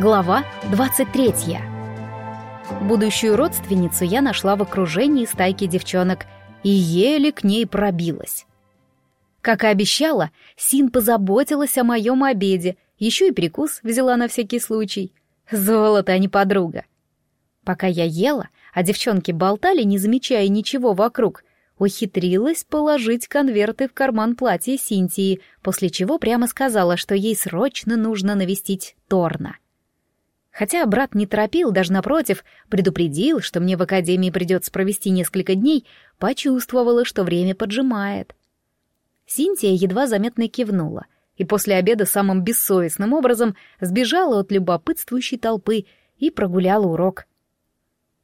Глава 23. Будущую родственницу я нашла в окружении стайки девчонок и еле к ней пробилась. Как и обещала, Син позаботилась о моем обеде, еще и перекус взяла на всякий случай. Золото, а не подруга. Пока я ела, а девчонки болтали, не замечая ничего вокруг, ухитрилась положить конверты в карман платья Синтии, после чего прямо сказала, что ей срочно нужно навестить Торна. Хотя брат не торопил, даже напротив, предупредил, что мне в академии придется провести несколько дней, почувствовала, что время поджимает. Синтия едва заметно кивнула и после обеда самым бессовестным образом сбежала от любопытствующей толпы и прогуляла урок.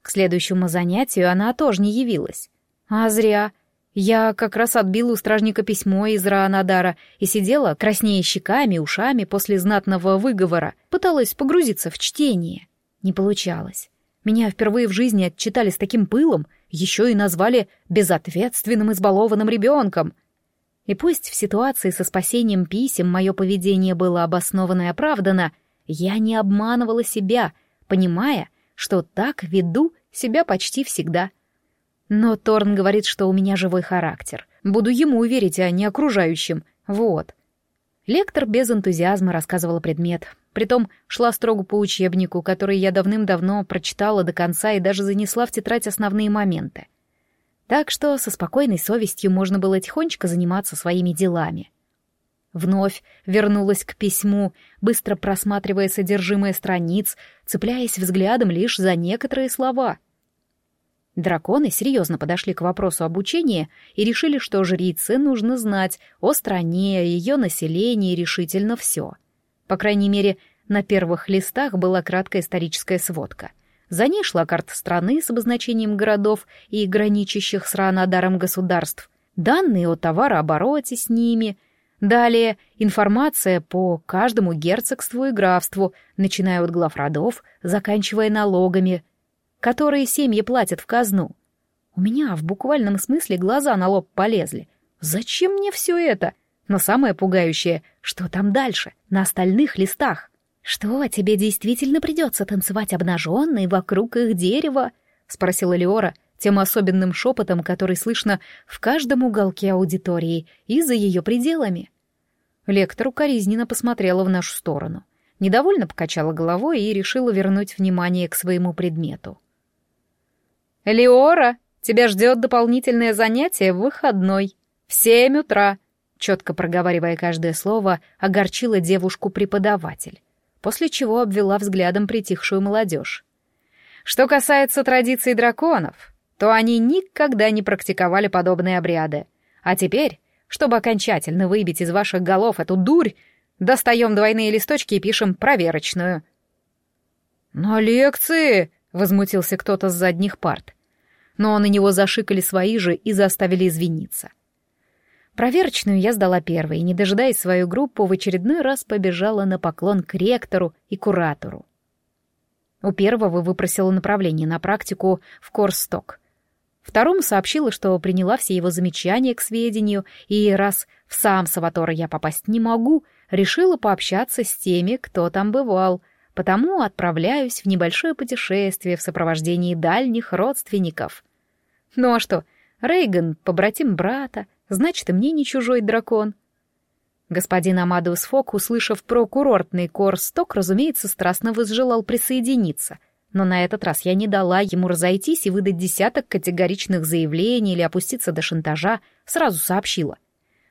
К следующему занятию она тоже не явилась. А зря. Я как раз отбила у стражника письмо из Раанадара и сидела, краснея щеками, ушами после знатного выговора, пыталась погрузиться в чтение. Не получалось. Меня впервые в жизни отчитали с таким пылом, еще и назвали безответственным избалованным ребенком. И пусть в ситуации со спасением писем мое поведение было обосновано и оправдано, я не обманывала себя, понимая, что так веду себя почти всегда — но Торн говорит, что у меня живой характер. Буду ему верить, а не окружающим. Вот. Лектор без энтузиазма рассказывала предмет. Притом шла строго по учебнику, который я давным-давно прочитала до конца и даже занесла в тетрадь основные моменты. Так что со спокойной совестью можно было тихонечко заниматься своими делами. Вновь вернулась к письму, быстро просматривая содержимое страниц, цепляясь взглядом лишь за некоторые слова — Драконы серьезно подошли к вопросу обучения и решили, что жрице нужно знать о стране, ее населении решительно все. По крайней мере, на первых листах была краткая историческая сводка. За ней шла карта страны с обозначением городов и граничащих с Ранадаром государств, данные о товарообороте с ними, далее информация по каждому герцогству и графству, начиная от глав родов, заканчивая налогами — которые семьи платят в казну. У меня в буквальном смысле глаза на лоб полезли. Зачем мне все это? Но самое пугающее, что там дальше, на остальных листах. Что, тебе действительно придется танцевать обнаженной вокруг их дерева? Спросила Леора тем особенным шепотом, который слышно в каждом уголке аудитории и за ее пределами. Лектор укоризненно посмотрела в нашу сторону. Недовольно покачала головой и решила вернуть внимание к своему предмету. «Леора, тебя ждет дополнительное занятие в выходной. В семь утра», — четко проговаривая каждое слово, огорчила девушку преподаватель, после чего обвела взглядом притихшую молодежь. «Что касается традиций драконов, то они никогда не практиковали подобные обряды. А теперь, чтобы окончательно выбить из ваших голов эту дурь, достаем двойные листочки и пишем проверочную». «На лекции!» — возмутился кто-то с задних парт но на него зашикали свои же и заставили извиниться. Проверочную я сдала первой и, не дожидаясь свою группу, в очередной раз побежала на поклон к ректору и куратору. У первого выпросила направление на практику в Корсток. Второму сообщила, что приняла все его замечания к сведению, и раз в сам Саватора я попасть не могу, решила пообщаться с теми, кто там бывал, потому отправляюсь в небольшое путешествие в сопровождении дальних родственников. Ну а что, Рейган — побратим брата, значит, и мне не чужой дракон. Господин Амадеус Фок, услышав про курортный корсток, разумеется, страстно возжелал присоединиться. Но на этот раз я не дала ему разойтись и выдать десяток категоричных заявлений или опуститься до шантажа, сразу сообщила.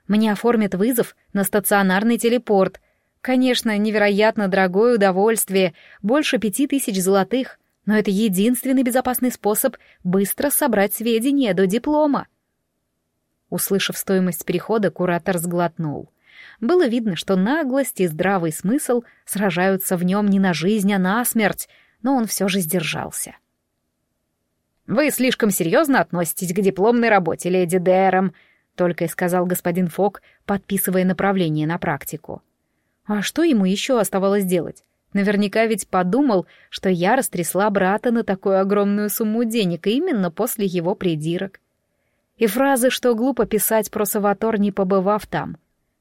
Мне оформят вызов на стационарный телепорт. Конечно, невероятно дорогое удовольствие, больше пяти тысяч золотых — но это единственный безопасный способ быстро собрать сведения до диплома. Услышав стоимость перехода, куратор сглотнул. Было видно, что наглость и здравый смысл сражаются в нем не на жизнь, а на смерть, но он все же сдержался. «Вы слишком серьезно относитесь к дипломной работе, леди Дэром», только и сказал господин Фок, подписывая направление на практику. А что ему еще оставалось делать? Наверняка ведь подумал, что я растрясла брата на такую огромную сумму денег именно после его придирок. И фразы, что глупо писать про Саватор, не побывав там.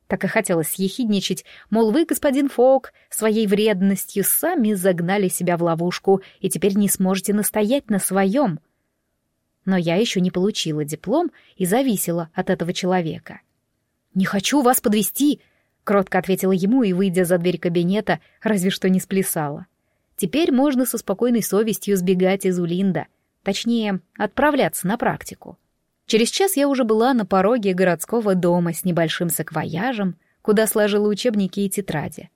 Так и хотелось съехидничать, мол, вы, господин Фок, своей вредностью сами загнали себя в ловушку и теперь не сможете настоять на своем. Но я еще не получила диплом и зависела от этого человека. «Не хочу вас подвести, кротко ответила ему и, выйдя за дверь кабинета, разве что не сплясала. Теперь можно со спокойной совестью сбегать из Улинда, точнее, отправляться на практику. Через час я уже была на пороге городского дома с небольшим саквояжем, куда сложила учебники и тетради.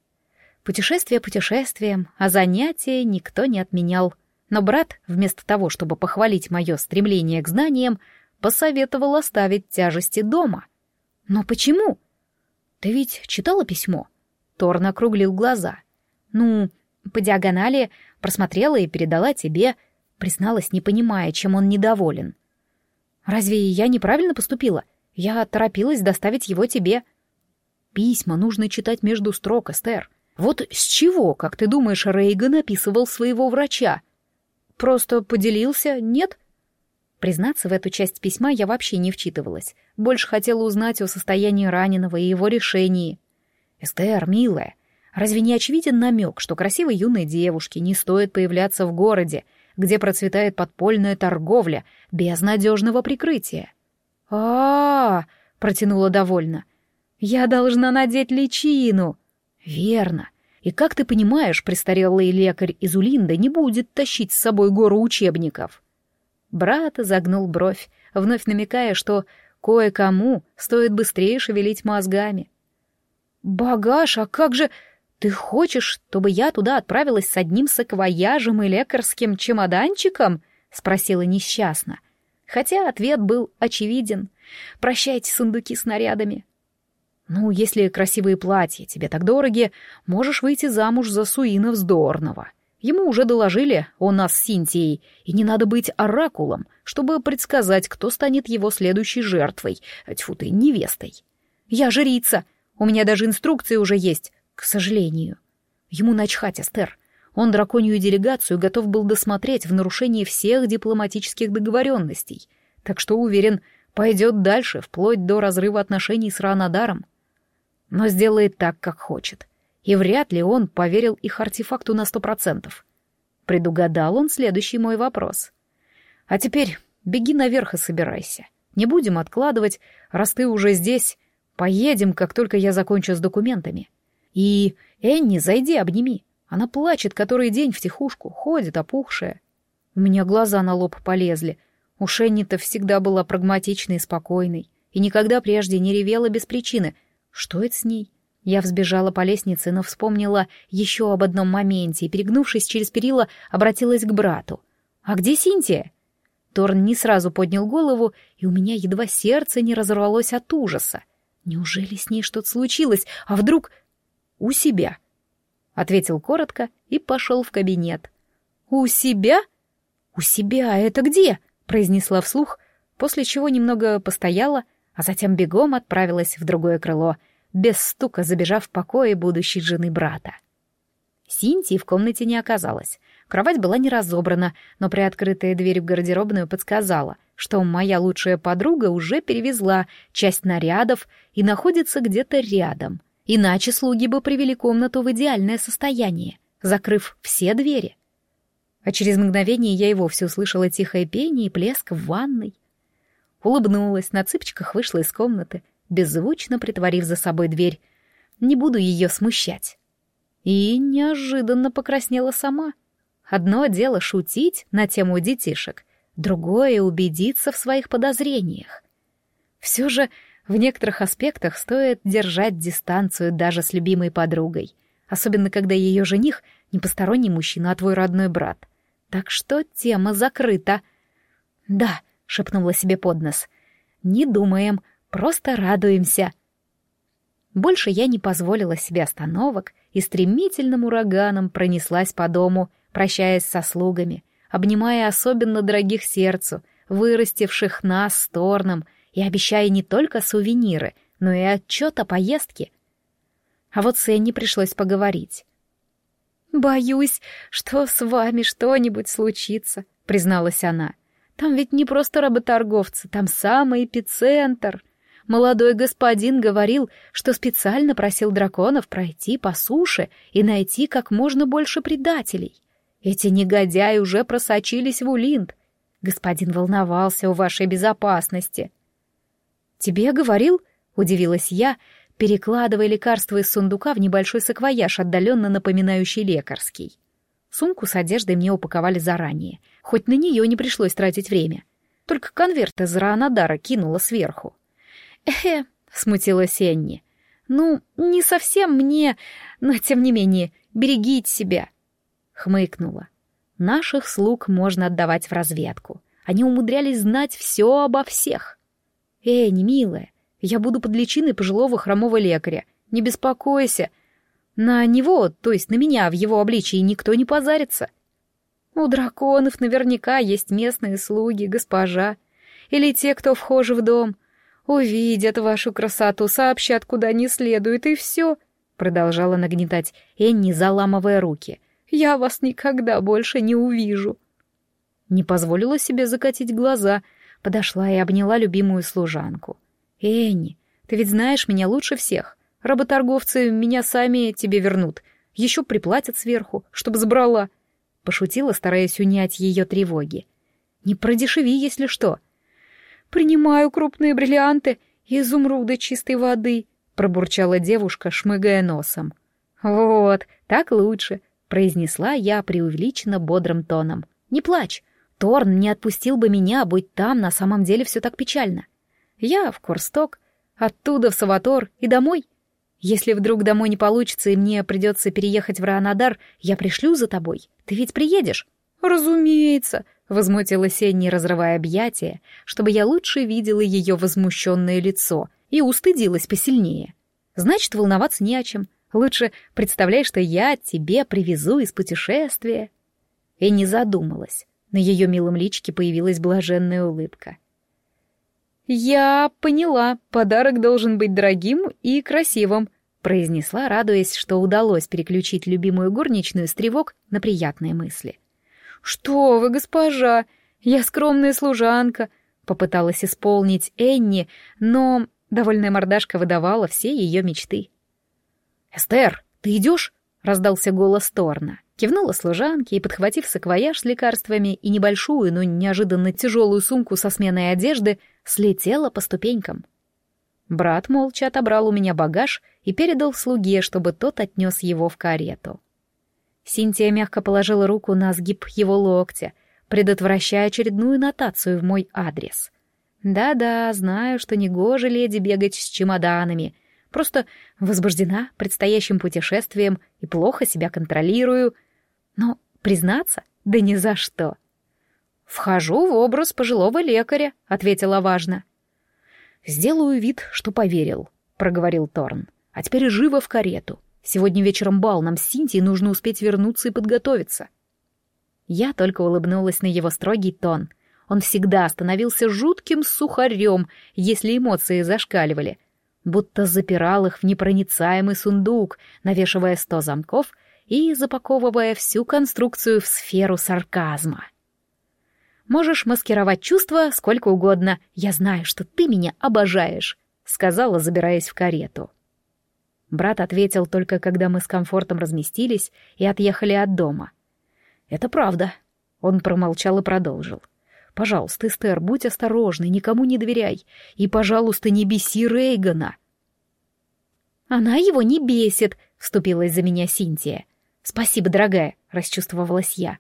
Путешествие путешествием, а занятия никто не отменял. Но брат, вместо того, чтобы похвалить мое стремление к знаниям, посоветовал оставить тяжести дома. Но почему? Ты ведь читала письмо? Торн округлил глаза. Ну, по диагонали просмотрела и передала тебе, призналась, не понимая, чем он недоволен. Разве я неправильно поступила? Я торопилась доставить его тебе. Письма нужно читать между строк, Эстер. Вот с чего, как ты думаешь, Рейган описывал своего врача? Просто поделился, нет? Признаться, в эту часть письма я вообще не вчитывалась. Больше хотела узнать о состоянии раненого и его решении. Эстер, милая, разве не очевиден намек, что красивой юной девушке не стоит появляться в городе, где процветает подпольная торговля, без надежного прикрытия. а, -а, -а протянула довольно. «Я должна надеть личину!» «Верно. И как ты понимаешь, престарелый лекарь из Улинда не будет тащить с собой гору учебников?» Брат загнул бровь, вновь намекая, что кое-кому стоит быстрее шевелить мозгами. «Багаж, а как же...» «Ты хочешь, чтобы я туда отправилась с одним саквояжем и лекарским чемоданчиком?» — спросила несчастно. Хотя ответ был очевиден. «Прощайте сундуки с нарядами». «Ну, если красивые платья тебе так дороги, можешь выйти замуж за Суина Вздорного. Ему уже доложили о нас с Синтией, и не надо быть оракулом, чтобы предсказать, кто станет его следующей жертвой, тьфу ты, невестой. Я жрица, у меня даже инструкции уже есть, к сожалению. Ему начхать, Эстер. Он драконью делегацию готов был досмотреть в нарушении всех дипломатических договоренностей, так что, уверен, пойдет дальше, вплоть до разрыва отношений с Ранадаром. Но сделает так, как хочет. И вряд ли он поверил их артефакту на сто процентов. Предугадал он следующий мой вопрос. А теперь беги наверх и собирайся. Не будем откладывать, раз ты уже здесь. Поедем, как только я закончу с документами. И, Энни, зайди, обними. Она плачет который день втихушку, ходит опухшая. У меня глаза на лоб полезли. У Шенни-то всегда была прагматичной и спокойной, и никогда прежде не ревела без причины. Что это с ней? Я взбежала по лестнице, но вспомнила еще об одном моменте и, перегнувшись через перила, обратилась к брату. «А где Синтия?» Торн не сразу поднял голову, и у меня едва сердце не разорвалось от ужаса. Неужели с ней что-то случилось? А вдруг «У себя», — ответил коротко и пошел в кабинет. «У себя? У себя это где?» — произнесла вслух, после чего немного постояла, а затем бегом отправилась в другое крыло, без стука забежав в покое будущей жены брата. Синтии в комнате не оказалось. Кровать была не разобрана, но приоткрытая дверь в гардеробную подсказала, что моя лучшая подруга уже перевезла часть нарядов и находится где-то рядом — Иначе слуги бы привели комнату в идеальное состояние, закрыв все двери. А через мгновение я и вовсе услышала тихое пение и плеск в ванной. Улыбнулась, на цыпочках вышла из комнаты, беззвучно притворив за собой дверь. Не буду ее смущать. И неожиданно покраснела сама. Одно дело шутить на тему детишек, другое — убедиться в своих подозрениях. Все же в некоторых аспектах стоит держать дистанцию даже с любимой подругой, особенно когда ее жених не посторонний мужчина, а твой родной брат. Так что тема закрыта. «Да», — шепнула себе под нос, — «не думаем, просто радуемся». Больше я не позволила себе остановок и стремительным ураганом пронеслась по дому, прощаясь со слугами, обнимая особенно дорогих сердцу, вырастивших нас с Торном — и обещая не только сувениры, но и отчет о поездке. А вот с Энни пришлось поговорить. «Боюсь, что с вами что-нибудь случится», — призналась она. «Там ведь не просто работорговцы, там самый эпицентр. Молодой господин говорил, что специально просил драконов пройти по суше и найти как можно больше предателей. Эти негодяи уже просочились в Улинд. Господин волновался о вашей безопасности. «Тебе говорил?» — удивилась я, перекладывая лекарства из сундука в небольшой саквояж, отдаленно напоминающий лекарский. Сумку с одеждой мне упаковали заранее, хоть на нее не пришлось тратить время. Только конверт из Раанадара кинула сверху. «Эхе», — смутилась Энни. «Ну, не совсем мне, но тем не менее, берегите себя». Хмыкнула. Наших слуг можно отдавать в разведку. Они умудрялись знать все обо всех. «Энни, милая, я буду под личиной пожилого хромого лекаря. Не беспокойся. На него, то есть на меня, в его обличии никто не позарится. У драконов наверняка есть местные слуги, госпожа. Или те, кто вхожи в дом. Увидят вашу красоту, сообщат, куда не следует, и все. Продолжала нагнетать Энни, заламывая руки. Я вас никогда больше не увижу. Не позволила себе закатить глаза, подошла и обняла любимую служанку. «Энни, ты ведь знаешь меня лучше всех. Работорговцы меня сами тебе вернут. Еще приплатят сверху, чтобы забрала». Пошутила, стараясь унять ее тревоги. «Не продешеви, если что». «Принимаю крупные бриллианты и изумруды чистой воды», пробурчала девушка, шмыгая носом. «Вот, так лучше», — произнесла я преувеличенно бодрым тоном. «Не плачь. Торн не отпустил бы меня, будь там на самом деле все так печально. Я в Корсток, оттуда в Саватор и домой. Если вдруг домой не получится и мне придется переехать в Ранадар, я пришлю за тобой. Ты ведь приедешь?» «Разумеется», — возмутилась Энни, разрывая объятия, чтобы я лучше видела ее возмущенное лицо и устыдилась посильнее. «Значит, волноваться не о чем. Лучше представляй, что я тебе привезу из путешествия». Энни задумалась. На ее милом личике появилась блаженная улыбка. «Я поняла, подарок должен быть дорогим и красивым», произнесла, радуясь, что удалось переключить любимую горничную с тревог на приятные мысли. «Что вы, госпожа, я скромная служанка», попыталась исполнить Энни, но довольная мордашка выдавала все ее мечты. «Эстер, ты идешь?» — раздался голос Торна. Кивнула служанке и, подхватив саквояж с лекарствами и небольшую, но неожиданно тяжелую сумку со сменой одежды, слетела по ступенькам. Брат молча отобрал у меня багаж и передал слуге, чтобы тот отнес его в карету. Синтия мягко положила руку на сгиб его локтя, предотвращая очередную нотацию в мой адрес. Да-да, знаю, что негоже леди бегать с чемоданами. Просто возбуждена предстоящим путешествием и плохо себя контролирую — но признаться, да ни за что. «Вхожу в образ пожилого лекаря», — ответила важно. «Сделаю вид, что поверил», — проговорил Торн. «А теперь живо в карету. Сегодня вечером бал, нам с Синтией нужно успеть вернуться и подготовиться». Я только улыбнулась на его строгий тон. Он всегда становился жутким сухарем, если эмоции зашкаливали, будто запирал их в непроницаемый сундук, навешивая сто замков — и запаковывая всю конструкцию в сферу сарказма. «Можешь маскировать чувства сколько угодно. Я знаю, что ты меня обожаешь», — сказала, забираясь в карету. Брат ответил только, когда мы с комфортом разместились и отъехали от дома. «Это правда», — он промолчал и продолжил. «Пожалуйста, Эстер, будь осторожной, никому не доверяй. И, пожалуйста, не беси Рейгана». «Она его не бесит», — вступилась за меня Синтия. «Спасибо, дорогая», — расчувствовалась я.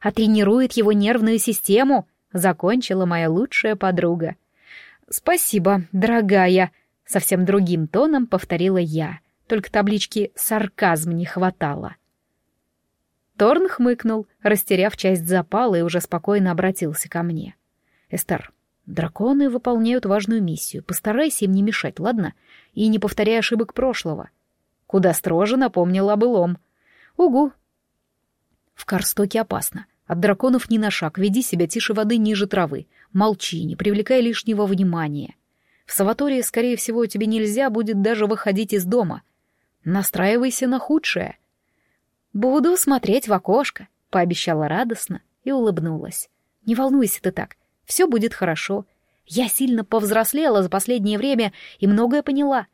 «А тренирует его нервную систему», — закончила моя лучшая подруга. «Спасибо, дорогая», — совсем другим тоном повторила я. Только таблички «сарказм» не хватало. Торн хмыкнул, растеряв часть запала и уже спокойно обратился ко мне. «Эстер, драконы выполняют важную миссию. Постарайся им не мешать, ладно? И не повторяй ошибок прошлого». Куда строже напомнил о былом — «Угу». «В Карстоке опасно. От драконов ни на шаг. Веди себя тише воды ниже травы. Молчи, не привлекай лишнего внимания. В Саватории, скорее всего, тебе нельзя будет даже выходить из дома. Настраивайся на худшее». «Буду смотреть в окошко», — пообещала радостно и улыбнулась. «Не волнуйся ты так. Все будет хорошо. Я сильно повзрослела за последнее время и многое поняла.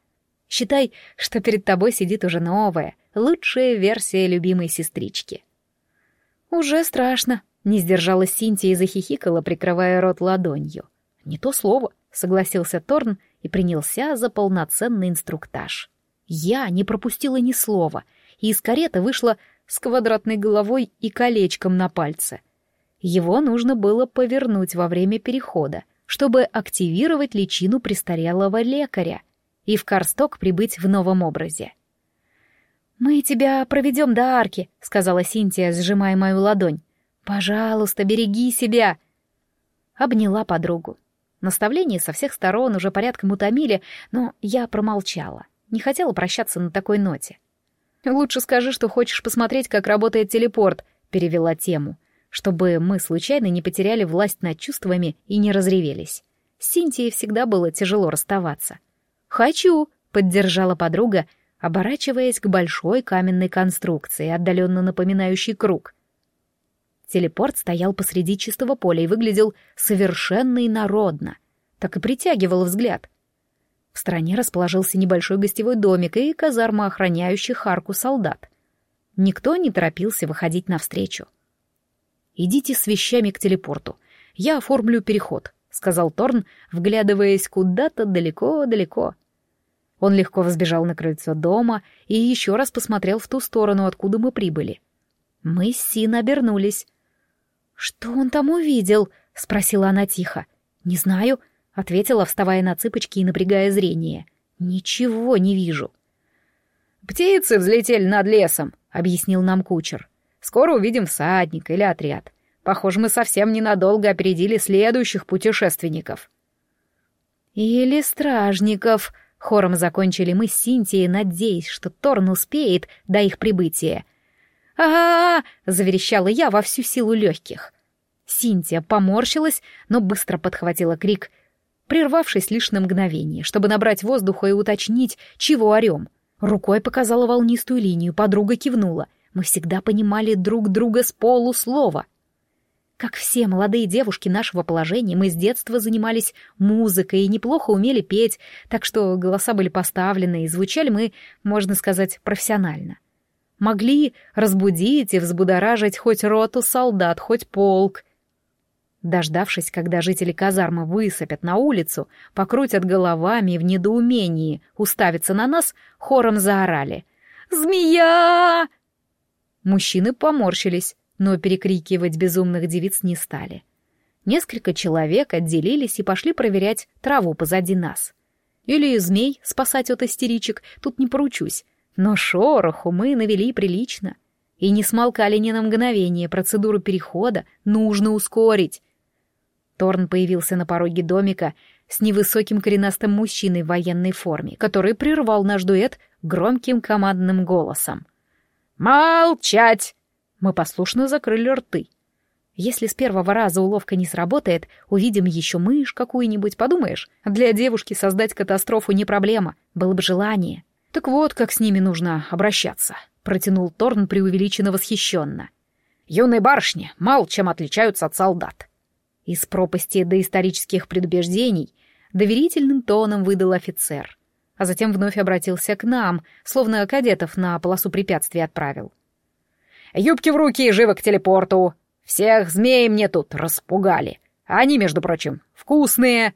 Считай, что перед тобой сидит уже новая, лучшая версия любимой сестрички. Уже страшно, не сдержалась Синтия и захихикала, прикрывая рот ладонью. Не то слово, согласился Торн и принялся за полноценный инструктаж. Я не пропустила ни слова, и из кареты вышла с квадратной головой и колечком на пальце. Его нужно было повернуть во время перехода, чтобы активировать личину престарелого лекаря и в Карсток прибыть в новом образе. «Мы тебя проведем до арки», — сказала Синтия, сжимая мою ладонь. «Пожалуйста, береги себя!» Обняла подругу. Наставления со всех сторон уже порядком утомили, но я промолчала. Не хотела прощаться на такой ноте. «Лучше скажи, что хочешь посмотреть, как работает телепорт», — перевела тему, чтобы мы случайно не потеряли власть над чувствами и не разревелись. С Синтией всегда было тяжело расставаться. «Хочу», — поддержала подруга, оборачиваясь к большой каменной конструкции, отдаленно напоминающей круг. Телепорт стоял посреди чистого поля и выглядел совершенно инородно, так и притягивал взгляд. В стороне расположился небольшой гостевой домик и казарма охраняющих арку солдат. Никто не торопился выходить навстречу. «Идите с вещами к телепорту. Я оформлю переход», — сказал Торн, вглядываясь куда-то далеко-далеко. Он легко взбежал на крыльцо дома и еще раз посмотрел в ту сторону, откуда мы прибыли. Мы с Син обернулись. «Что он там увидел?» — спросила она тихо. «Не знаю», — ответила, вставая на цыпочки и напрягая зрение. «Ничего не вижу». «Птицы взлетели над лесом», — объяснил нам кучер. «Скоро увидим всадника или отряд. Похоже, мы совсем ненадолго опередили следующих путешественников». «Или стражников», — хором закончили мы с Синтией, надеясь, что Торн успеет до их прибытия — а, -а, -а, заверещала я во всю силу легких. Синтия поморщилась, но быстро подхватила крик, прервавшись лишь на мгновение, чтобы набрать воздуха и уточнить, чего орем. Рукой показала волнистую линию, подруга кивнула. Мы всегда понимали друг друга с полуслова. Как все молодые девушки нашего положения, мы с детства занимались музыкой и неплохо умели петь, так что голоса были поставлены, и звучали мы, можно сказать, профессионально могли разбудить и взбудоражить хоть роту солдат, хоть полк. Дождавшись, когда жители казармы высыпят на улицу, покрутят головами и в недоумении уставятся на нас, хором заорали «Змея!». Мужчины поморщились, но перекрикивать безумных девиц не стали. Несколько человек отделились и пошли проверять траву позади нас. Или змей спасать от истеричек, тут не поручусь. Но шороху мы навели прилично. И не смолкали ни на мгновение, процедуру перехода нужно ускорить. Торн появился на пороге домика с невысоким коренастым мужчиной в военной форме, который прервал наш дуэт громким командным голосом. «Молчать!» Мы послушно закрыли рты. Если с первого раза уловка не сработает, увидим еще мышь какую-нибудь, подумаешь? Для девушки создать катастрофу не проблема, было бы желание. «Так вот, как с ними нужно обращаться», — протянул Торн преувеличенно восхищенно. «Юные барышни мало чем отличаются от солдат». Из пропасти доисторических предубеждений доверительным тоном выдал офицер, а затем вновь обратился к нам, словно кадетов на полосу препятствий отправил. «Юбки в руки и живо к телепорту! Всех змей мне тут распугали! Они, между прочим, вкусные!»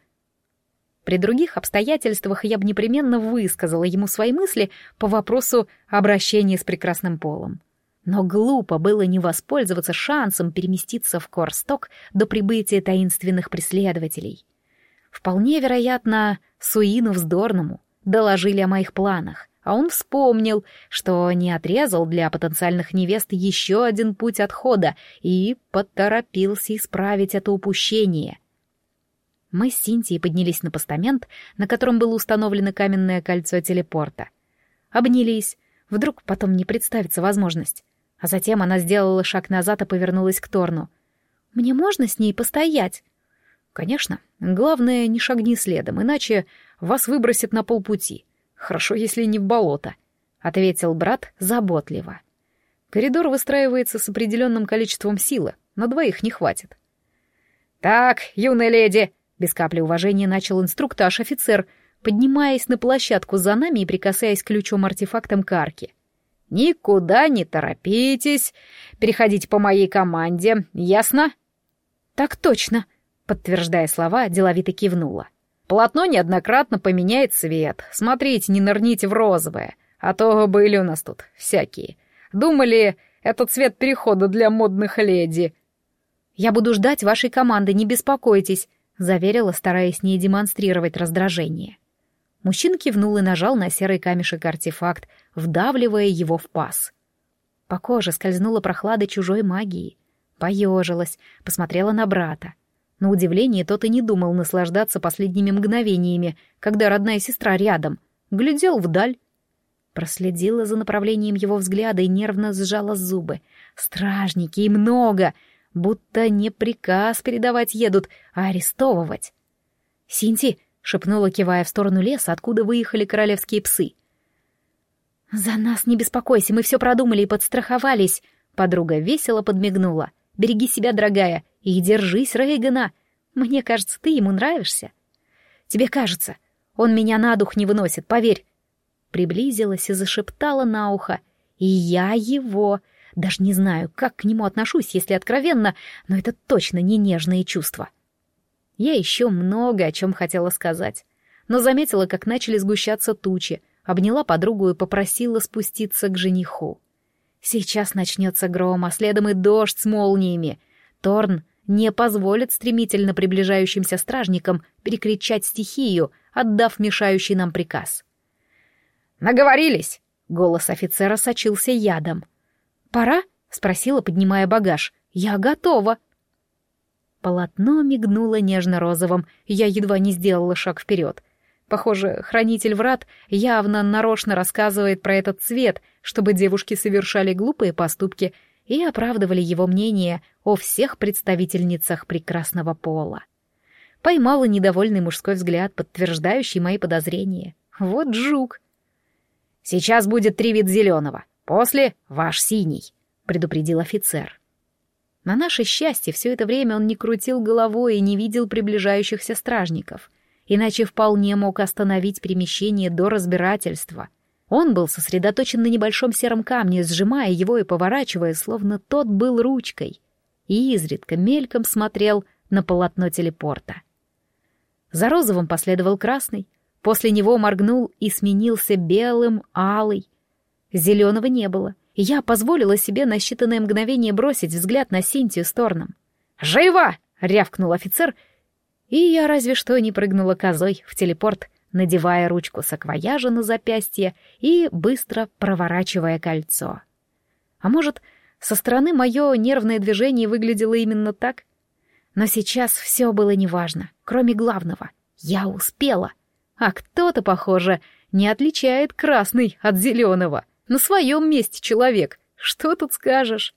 При других обстоятельствах я бы непременно высказала ему свои мысли по вопросу обращения с прекрасным полом. Но глупо было не воспользоваться шансом переместиться в Корсток до прибытия таинственных преследователей. Вполне вероятно, Суину вздорному доложили о моих планах, а он вспомнил, что не отрезал для потенциальных невест еще один путь отхода и поторопился исправить это упущение — мы с Синтией поднялись на постамент, на котором было установлено каменное кольцо телепорта. Обнялись. Вдруг потом не представится возможность. А затем она сделала шаг назад и повернулась к Торну. «Мне можно с ней постоять?» «Конечно. Главное, не шагни следом, иначе вас выбросит на полпути. Хорошо, если не в болото», — ответил брат заботливо. «Коридор выстраивается с определенным количеством силы, на двоих не хватит». «Так, юная леди», Без капли уважения начал инструктаж-офицер, поднимаясь на площадку за нами и прикасаясь ключом-артефактом к арке. «Никуда не торопитесь. Переходите по моей команде. Ясно?» «Так точно», — подтверждая слова, деловито кивнула. «Полотно неоднократно поменяет цвет. Смотрите, не нырните в розовое, а то были у нас тут всякие. Думали, это цвет перехода для модных леди». «Я буду ждать вашей команды, не беспокойтесь», — заверила, стараясь не демонстрировать раздражение. Мужчина кивнул и нажал на серый камешек артефакт, вдавливая его в паз. По коже скользнула прохлада чужой магии. Поежилась, посмотрела на брата. На удивление тот и не думал наслаждаться последними мгновениями, когда родная сестра рядом. Глядел вдаль. Проследила за направлением его взгляда и нервно сжала зубы. Стражники, и много! Будто не приказ передавать едут, а арестовывать. «Синти!» — шепнула, кивая в сторону леса, откуда выехали королевские псы. «За нас не беспокойся, мы все продумали и подстраховались», — подруга весело подмигнула. «Береги себя, дорогая, и держись Рейгана. Мне кажется, ты ему нравишься». «Тебе кажется. Он меня на дух не выносит, поверь». Приблизилась и зашептала на ухо. «И я его. Даже не знаю, как к нему отношусь, если откровенно, но это точно не нежные чувства». Я еще много о чем хотела сказать, но заметила, как начали сгущаться тучи, обняла подругу и попросила спуститься к жениху. Сейчас начнется гром, а следом и дождь с молниями. Торн не позволит стремительно приближающимся стражникам перекричать стихию, отдав мешающий нам приказ. «Наговорились!» — голос офицера сочился ядом. «Пора?» — спросила, поднимая багаж. «Я готова!» Полотно мигнуло нежно-розовым, я едва не сделала шаг вперед. Похоже, хранитель врат явно нарочно рассказывает про этот цвет, чтобы девушки совершали глупые поступки и оправдывали его мнение о всех представительницах прекрасного пола. Поймала недовольный мужской взгляд, подтверждающий мои подозрения. Вот жук. «Сейчас будет три вид зеленого, после — ваш синий», — предупредил офицер. На наше счастье, все это время он не крутил головой и не видел приближающихся стражников, иначе вполне мог остановить перемещение до разбирательства. Он был сосредоточен на небольшом сером камне, сжимая его и поворачивая, словно тот был ручкой, и изредка мельком смотрел на полотно телепорта. За розовым последовал красный, после него моргнул и сменился белым, алый. Зеленого не было, я позволила себе на считанное мгновение бросить взгляд на Синтию с Торном. «Живо!» — рявкнул офицер, и я разве что не прыгнула козой в телепорт, надевая ручку саквояжа на запястье и быстро проворачивая кольцо. А может, со стороны мое нервное движение выглядело именно так? Но сейчас все было неважно, кроме главного. Я успела. А кто-то, похоже, не отличает красный от зеленого. На своем месте человек. Что тут скажешь?